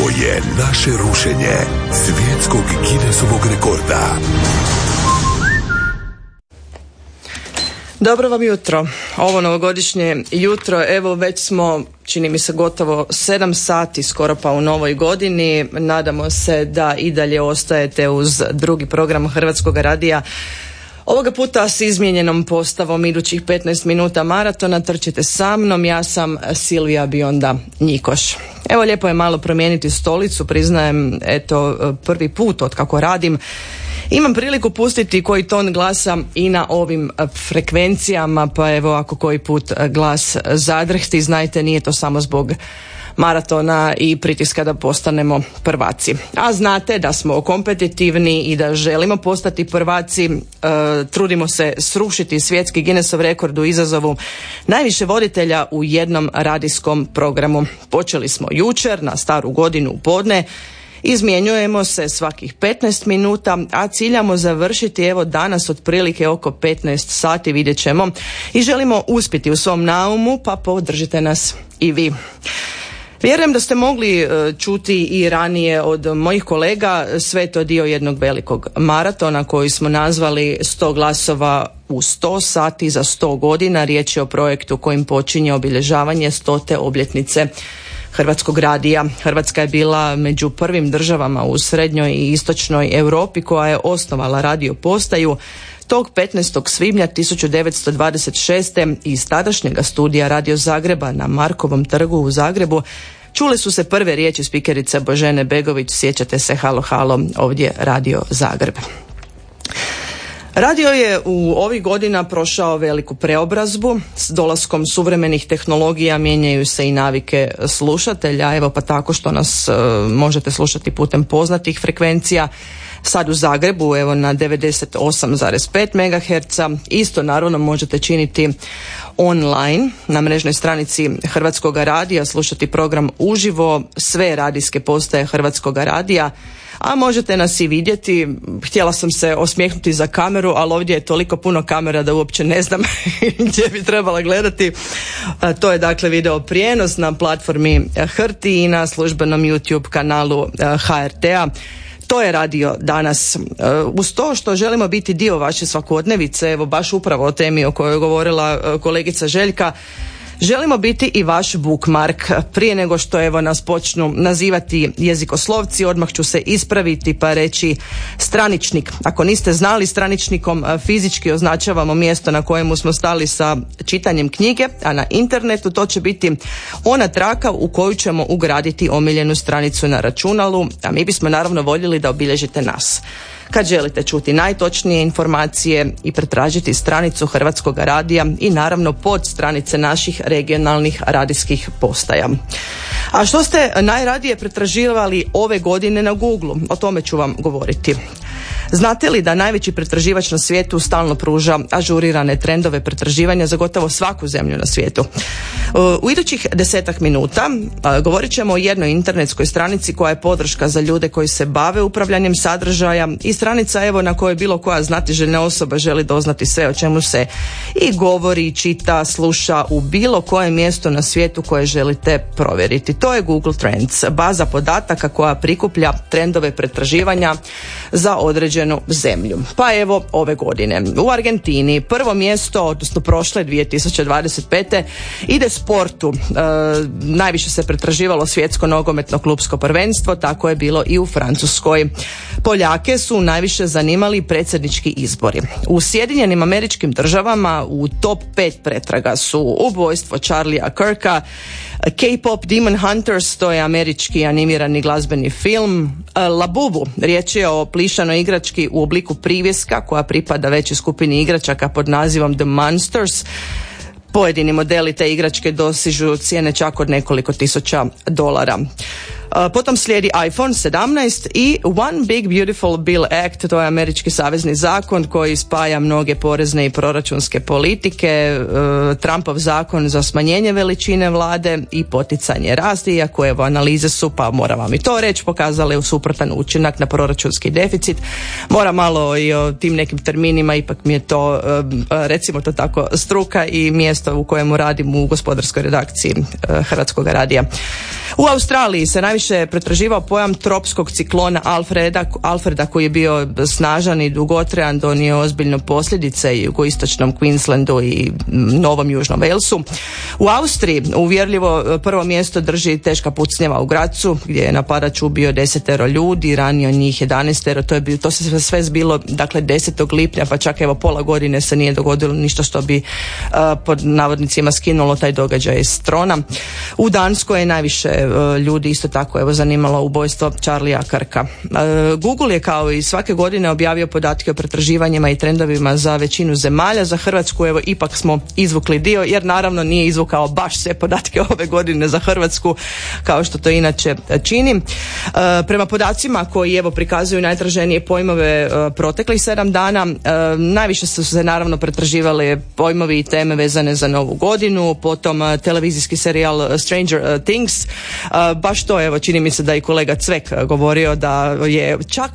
Ovo je naše rušenje svjetskog Guinnessovog rekorda. Dobro vam jutro. Ovo novogodišnje jutro, evo već smo, čini mi se gotovo 7 sati skoro pa u novoj godini. Nadamo se da i dalje ostajete uz drugi program Hrvatskog radija. Ovoga puta s izmijenjenom postavom idućih 15 minuta maratona trčite sa mnom, ja sam Silvija Bionda Njikoš. Evo lijepo je malo promijeniti stolicu, priznajem eto prvi put od kako radim. Imam priliku pustiti koji ton glasa i na ovim e, frekvencijama, pa evo ako koji put e, glas zadrhti, znajte nije to samo zbog maratona i pritiska da postanemo prvaci. A znate da smo kompetitivni i da želimo postati prvaci, e, trudimo se srušiti svjetski Guinnessov rekord u izazovu najviše voditelja u jednom radijskom programu. Počeli smo jučer na staru godinu u podne Izmjenjujemo se svakih 15 minuta, a ciljamo završiti evo danas otprilike oko 15 sati vidjet ćemo i želimo uspjeti u svom naumu pa podržite nas i vi. Vjerujem da ste mogli e, čuti i ranije od mojih kolega sve to dio jednog velikog maratona koji smo nazvali 100 glasova u 100 sati za 100 godina. Riječ je o projektu kojim počinje obilježavanje stote obljetnice Hrvatskog radija. Hrvatska je bila među prvim državama u srednjoj i istočnoj Europi koja je osnovala radio postaju tog 15. svibnja 1926. iz tadašnjega studija Radio Zagreba na Markovom trgu u Zagrebu Čule su se prve riječi spikerice Božene Begović, sjećate se halo halo ovdje Radio Zagreb. Radio je u ovih godina prošao veliku preobrazbu. S dolaskom suvremenih tehnologija mijenjaju se i navike slušatelja. Evo pa tako što nas e, možete slušati putem poznatih frekvencija. Sad u Zagrebu evo na 98,5 MHz. Isto naravno možete činiti online na mrežnoj stranici Hrvatskog radija, slušati program uživo, sve radijske postaje Hrvatskog radija a možete nas i vidjeti. Htjela sam se osmijehnuti za kameru, ali ovdje je toliko puno kamera da uopće ne znam gdje bi trebala gledati. To je dakle video prijenos na platformi Hrti i na službenom YouTube kanalu HRT-a. To je radio danas. Uz to što želimo biti dio vaše svakodnevice, evo baš upravo o temi o kojoj je govorila kolegica Željka, Želimo biti i vaš bookmark. Prije nego što evo nas počnu nazivati jezikoslovci, odmah ću se ispraviti pa reći straničnik. Ako niste znali, straničnikom fizički označavamo mjesto na kojemu smo stali sa čitanjem knjige, a na internetu to će biti ona traka u koju ćemo ugraditi omiljenu stranicu na računalu, a mi bismo naravno voljeli da obilježite nas. Kad želite čuti najtočnije informacije i pretražiti stranicu Hrvatskog radija i naravno pod stranice naših regionalnih radijskih postaja. A što ste najradije pretraživali ove godine na Google? O tome ću vam govoriti. Znate li da najveći pretraživač na svijetu stalno pruža ažurirane trendove pretraživanja za gotovo svaku zemlju na svijetu? U idućih desetak minuta govorit ćemo o jednoj internetskoj stranici koja je podrška za ljude koji se bave upravljanjem sadržaja i stranica evo na kojoj bilo koja znatiželjna osoba želi doznati sve o čemu se i govori, čita, sluša u bilo koje mjesto na svijetu koje želite provjeriti. To je Google Trends, baza podataka koja prikuplja trendove pretraživanja za određenu zemlju. Pa evo ove godine u Argentini prvo mjesto, odnosno prošle 2025. ide sportu. E, najviše se pretraživalo svjetsko nogometno klubsko prvenstvo, tako je bilo i u Francuskoj. Poljake su najviše zanimali predsjednički izbori. U Sjedinjenim američkim državama u top 5 pretraga su ubojstvo Charlie'a Kirka, K-pop Demon Hunters, to je američki animirani glazbeni film, e, Labubu, riječ je o plišanoj igrački u obliku privjeska koja pripada većoj skupini igračaka pod nazivom The Monsters. Pojedini modeli te igračke dosižu cijene čak od nekoliko tisuća dolara. Potom slijedi iPhone 17 i One Big Beautiful Bill Act, to je američki savezni zakon koji spaja mnoge porezne i proračunske politike, e, Trumpov zakon za smanjenje veličine vlade i poticanje rasti, iako evo analize su, pa moram vam i to reći, pokazale u suprotan učinak na proračunski deficit. Mora malo i o tim nekim terminima, ipak mi je to, e, recimo to tako, struka i mjesto u kojemu radim u gospodarskoj redakciji e, Hrvatskog radija. U Australiji se najviše pretraživao pojam tropskog ciklona Alfreda, Alfreda koji je bio snažan i dugotrejan, donio ozbiljno posljedice i jugoistočnom Queenslandu i Novom Južnom Walesu. U Austriji uvjerljivo prvo mjesto drži teška pucnjeva u Gracu gdje je napadač ubio desetero ljudi, ranio njih jedanestero, to, je, to se sve zbilo dakle 10. lipnja pa čak evo pola godine se nije dogodilo ništa što bi uh, pod navodnicima skinulo taj događaj iz trona. U Danskoj je najviše uh, ljudi isto tako evo zanimalo ubojstvo Charlie'a Krka. Uh, Google je kao i svake godine objavio podatke o pretraživanjima i trendovima za većinu zemalja. Za Hrvatsku evo ipak smo izvukli dio jer naravno nije izvukao baš sve podatke ove godine za Hrvatsku kao što to inače čini. Prema podacima koji evo prikazuju najtraženije pojmove proteklih sedam dana, najviše su se naravno pretraživali pojmovi i teme vezane za novu godinu, potom televizijski serijal Stranger Things, baš to evo čini mi se da i kolega Cvek govorio da je čak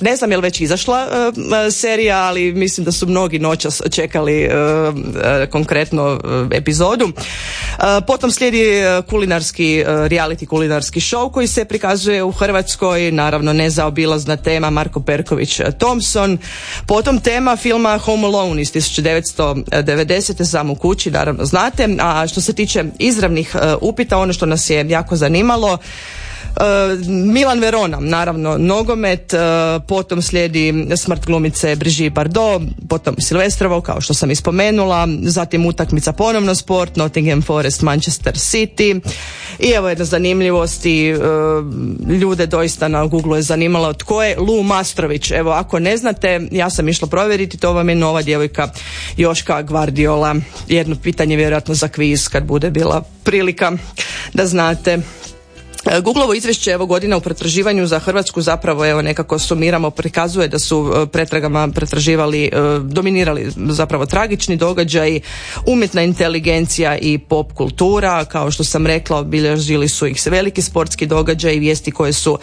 ne znam je li već izašla uh, serija, ali mislim da su mnogi noćas čekali uh, konkretno epizodu. Potom slijedi kulinarski reality kulinarski show koji se prikazuje u Hrvatskoj, naravno nezaobilazna tema Marko Perković Thompson. Potom tema filma Home Alone iz 1990. sam u kući, naravno znate. A što se tiče izravnih upita, ono što nas je jako zanimalo, Milan Verona, naravno nogomet, e, potom slijedi smrt glumice Briži Bardot, potom Silvestrovo, kao što sam ispomenula, zatim utakmica ponovno sport, Nottingham Forest, Manchester City i evo jedna zanimljivost i e, ljude doista na Google je zanimalo tko je Lu Mastrović. Evo ako ne znate, ja sam išla provjeriti, to vam je nova djevojka Joška Gvardiola. Jedno pitanje vjerojatno za kviz kad bude bila prilika da znate. E, Googleovo izvješće evo godina u pretraživanju za Hrvatsku zapravo evo nekako sumiramo prikazuje da su e, pretragama pretraživali e, dominirali zapravo tragični događaj, umjetna inteligencija i pop kultura, kao što sam rekla obilježili su ih veliki sportski događaj i vijesti koje su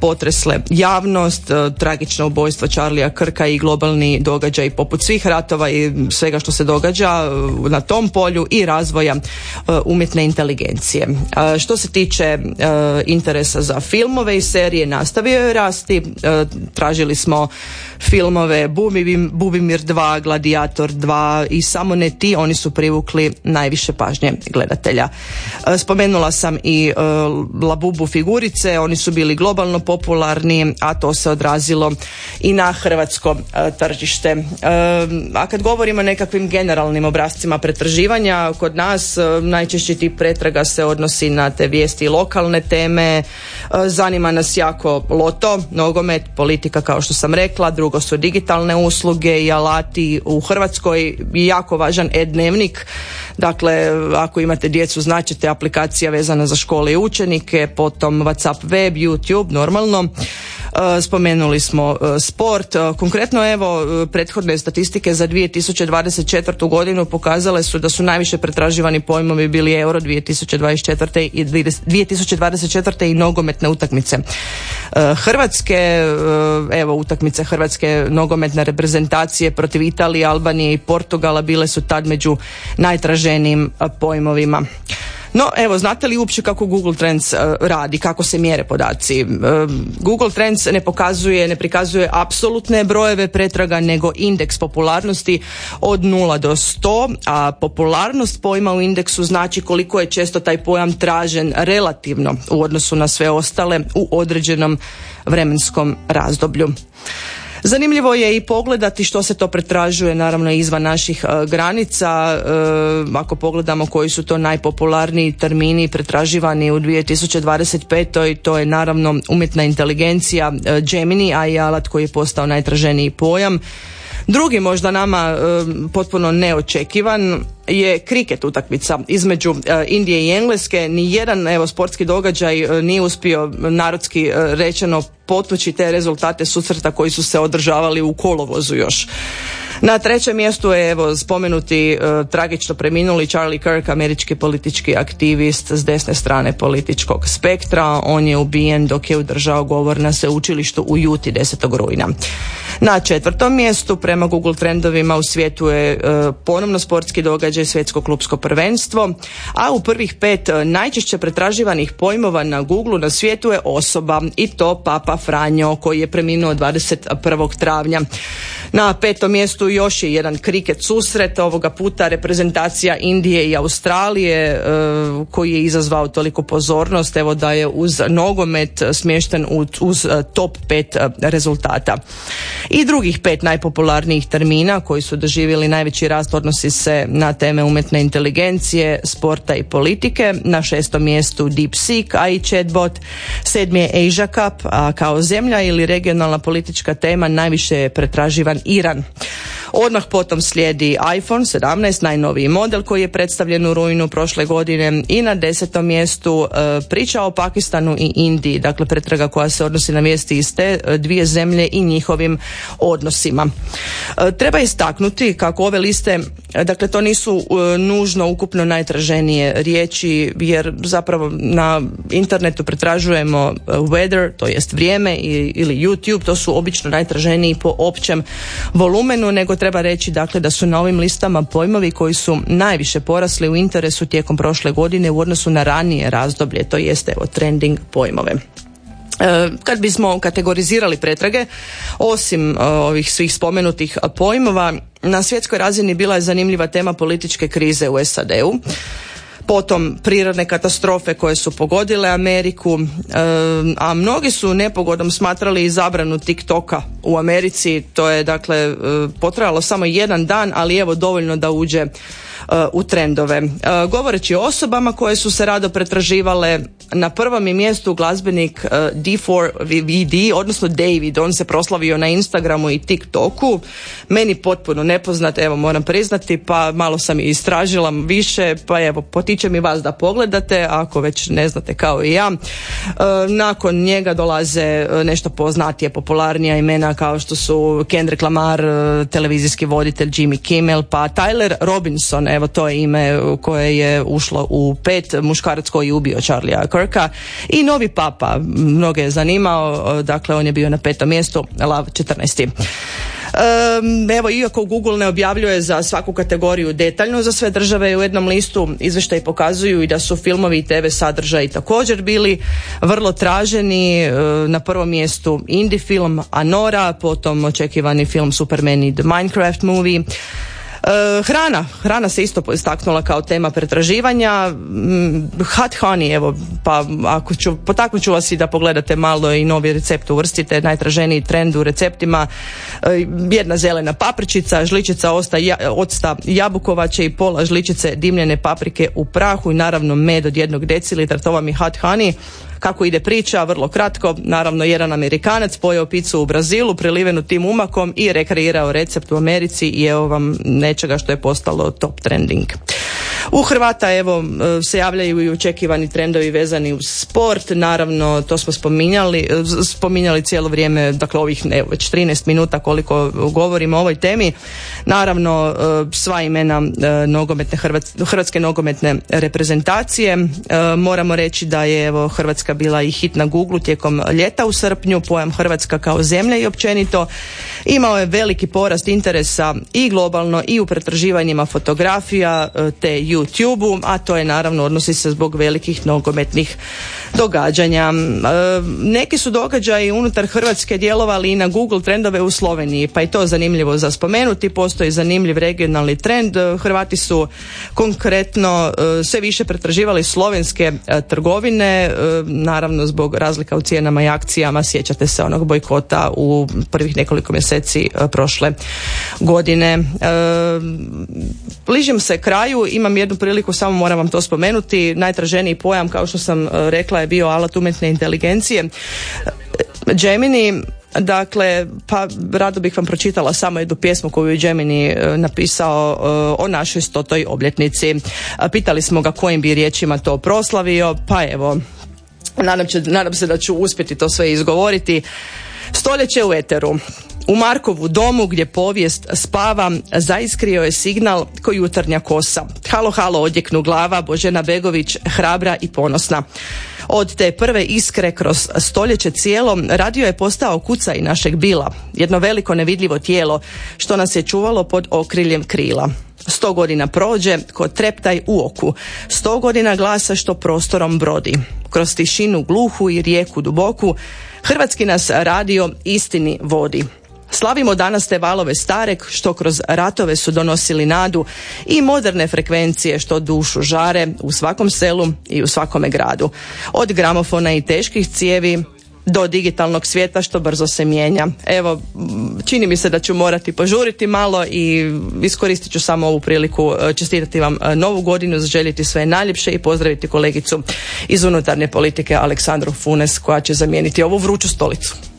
potresle javnost, tragično ubojstvo Charlie'a Krka i globalni događaj poput svih ratova i svega što se događa na tom polju i razvoja umjetne inteligencije. Što se tiče interesa za filmove i serije nastavio je rasti. E, tražili smo filmove Bubimir, Bubimir 2, Gladiator 2 i samo ne ti, oni su privukli najviše pažnje gledatelja. E, spomenula sam i Labubu figurice, oni su bili globalno popularni, a to se odrazilo i na hrvatsko tržište. A kad govorimo o nekakvim generalnim obrazcima pretraživanja, kod nas najčešći tip pretraga se odnosi na te vijesti lokal lokalne teme, e, zanima nas jako loto, nogomet, politika kao što sam rekla, drugo su digitalne usluge i alati u Hrvatskoj jako važan e-dnevnik, dakle ako imate djecu značite aplikacija vezana za škole i učenike, potom Whatsapp web, YouTube normalno. E, spomenuli smo e, sport. E, konkretno evo prethodne statistike za 2024. godinu pokazale su da su najviše pretraživani pojmovi bili euro 2024. i 2024. i nogometne utakmice. Hrvatske, evo utakmice Hrvatske nogometne reprezentacije protiv Italije, Albanije i Portugala bile su tad među najtraženijim pojmovima. No, evo, znate li uopće kako Google Trends uh, radi, kako se mjere podaci? Uh, Google Trends ne pokazuje, ne prikazuje apsolutne brojeve pretraga, nego indeks popularnosti od 0 do 100, a popularnost pojma u indeksu znači koliko je često taj pojam tražen relativno u odnosu na sve ostale u određenom vremenskom razdoblju. Zanimljivo je i pogledati što se to pretražuje naravno izvan naših e, granica. E, ako pogledamo koji su to najpopularniji termini pretraživani u 2025. to je naravno umjetna inteligencija e, Gemini, a i alat koji je postao najtraženiji pojam. Drugi možda nama potpuno neočekivan je kriket utakmica između Indije i Engleske. Ni jedan evo sportski događaj nije uspio narodski rečeno potući te rezultate susreta koji su se održavali u kolovozu još. Na trećem mjestu je evo spomenuti uh, tragično preminuli Charlie Kirk, američki politički aktivist s desne strane političkog spektra. On je ubijen dok je udržao govor na sveučilištu u Juti 10. rujna. Na četvrtom mjestu prema Google trendovima u svijetu je uh, ponovno sportski događaj svjetsko klubsko prvenstvo, a u prvih pet uh, najčešće pretraživanih pojmova na Google na svijetu je osoba i to Papa Franjo koji je preminuo 21. travnja. Na petom mjestu još je jedan kriket susret, ovoga puta reprezentacija Indije i Australije e, koji je izazvao toliko pozornost, evo da je uz nogomet smješten uz e, top pet e, rezultata. I drugih pet najpopularnijih termina koji su doživjeli najveći rast odnosi se na teme umjetne inteligencije, sporta i politike. Na šestom mjestu DeepSeek, a i chatbot. Sedmi je Asia Cup, a kao zemlja ili regionalna politička tema najviše je pretraživan Iran. Odmah potom slijedi iPhone 17, najnoviji model koji je predstavljen u rujnu prošle godine i na desetom mjestu e, priča o Pakistanu i Indiji, dakle pretraga koja se odnosi na vijesti iz te e, dvije zemlje i njihovim odnosima. E, treba istaknuti kako ove liste, dakle to nisu nužno ukupno najtraženije riječi jer zapravo na internetu pretražujemo weather, to jest vrijeme ili YouTube, to su obično najtraženiji po općem volumenu, nego treba reći dakle da su na ovim listama pojmovi koji su najviše porasli u interesu tijekom prošle godine u odnosu na ranije razdoblje, to jeste evo trending pojmove. E, kad bismo kategorizirali pretrage, osim e, ovih svih spomenutih pojmova, na svjetskoj razini bila je zanimljiva tema političke krize u SAD-u potom prirodne katastrofe koje su pogodile Ameriku, a mnogi su nepogodom smatrali i zabranu TikToka u Americi. To je dakle e, potrajalo samo jedan dan, ali evo dovoljno da uđe u trendove. E, govoreći o osobama koje su se rado pretraživale, na prvom je mjestu glazbenik e, D4VD, odnosno David, on se proslavio na Instagramu i TikToku, meni potpuno nepoznat, evo moram priznati, pa malo sam i istražila više, pa evo potičem i vas da pogledate, ako već ne znate kao i ja. E, nakon njega dolaze nešto poznatije, popularnija imena kao što su Kendrick Lamar, televizijski voditelj Jimmy Kimmel, pa Tyler Robinson, evo to je ime koje je ušlo u pet, muškarac koji je ubio Charlie'a Kirka i novi papa, mnoge je zanimao, dakle on je bio na petom mjestu, Lav 14. Um, evo, iako Google ne objavljuje za svaku kategoriju detaljno za sve države u jednom listu, izvještaj pokazuju i da su filmovi i TV sadržaji također bili vrlo traženi. na prvom mjestu indie film Anora, potom očekivani film Superman i The Minecraft Movie, E, hrana, hrana se isto istaknula kao tema pretraživanja. Mm, hot honey, evo, pa ako ću, potaknut ću vas i da pogledate malo i novi recept uvrstite, najtraženiji trend u receptima. E, jedna zelena papričica, žličica osta, ja, octa jabukovače i pola žličice dimljene paprike u prahu i naravno med od jednog decilitra, to vam je hot honey. Kako ide priča, vrlo kratko, naravno jedan Amerikanac pojeo picu u Brazilu, prelivenu tim umakom i rekreirao recept u Americi i evo vam nečega što je postalo top trending. U Hrvata evo se javljaju i očekivani trendovi vezani uz sport, naravno to smo spominjali, spominjali cijelo vrijeme, dakle ovih evo, već 13 minuta koliko govorimo o ovoj temi. Naravno sva imena nogometne hrvatske nogometne reprezentacije. Moramo reći da je evo Hrvatska bila i hit na Google tijekom ljeta u srpnju, pojam Hrvatska kao zemlja i općenito imao je veliki porast interesa i globalno i u pretraživanjima fotografija te youtube a to je naravno odnosi se zbog velikih nogometnih događanja. E, neki su događaji unutar Hrvatske djelovali i na Google trendove u Sloveniji, pa i to zanimljivo za spomenuti. Postoji zanimljiv regionalni trend. Hrvati su konkretno e, sve više pretraživali slovenske e, trgovine, naravno zbog razlika u cijenama i akcijama. Sjećate se onog bojkota u prvih nekoliko mjeseci prošle godine. Bližim se kraju, imam jednu priliku, samo moram vam to spomenuti. Najtraženiji pojam, kao što sam rekla, je bio alat umjetne inteligencije. Gemini Dakle, pa rado bih vam pročitala samo jednu pjesmu koju je Gemini e, napisao e, o našoj stotoj obljetnici. Pitali smo ga kojim bi riječima to proslavio, pa evo, nadam, će, nadam se da ću uspjeti to sve izgovoriti. Stoljeće u eteru. U Markovu domu gdje povijest spava zaiskrio je signal koji jutarnja kosa. Halo, halo, odjeknu glava, Božena Begović, hrabra i ponosna. Od te prve iskre kroz stoljeće cijelo radio je postao kuca i našeg bila, jedno veliko nevidljivo tijelo što nas je čuvalo pod okriljem krila. Sto godina prođe, ko treptaj u oku. Sto godina glasa što prostorom brodi. Kroz tišinu gluhu i rijeku duboku, Hrvatski nas radio istini vodi. Slavimo danas te valove stareg što kroz ratove su donosili nadu i moderne frekvencije što dušu žare u svakom selu i u svakome gradu. Od gramofona i teških cijevi do digitalnog svijeta što brzo se mijenja. Evo, čini mi se da ću morati požuriti malo i iskoristit ću samo ovu priliku e, čestitati vam e, novu godinu, zaželjeti sve najljepše i pozdraviti kolegicu iz unutarnje politike Aleksandru Funes koja će zamijeniti ovu vruću stolicu.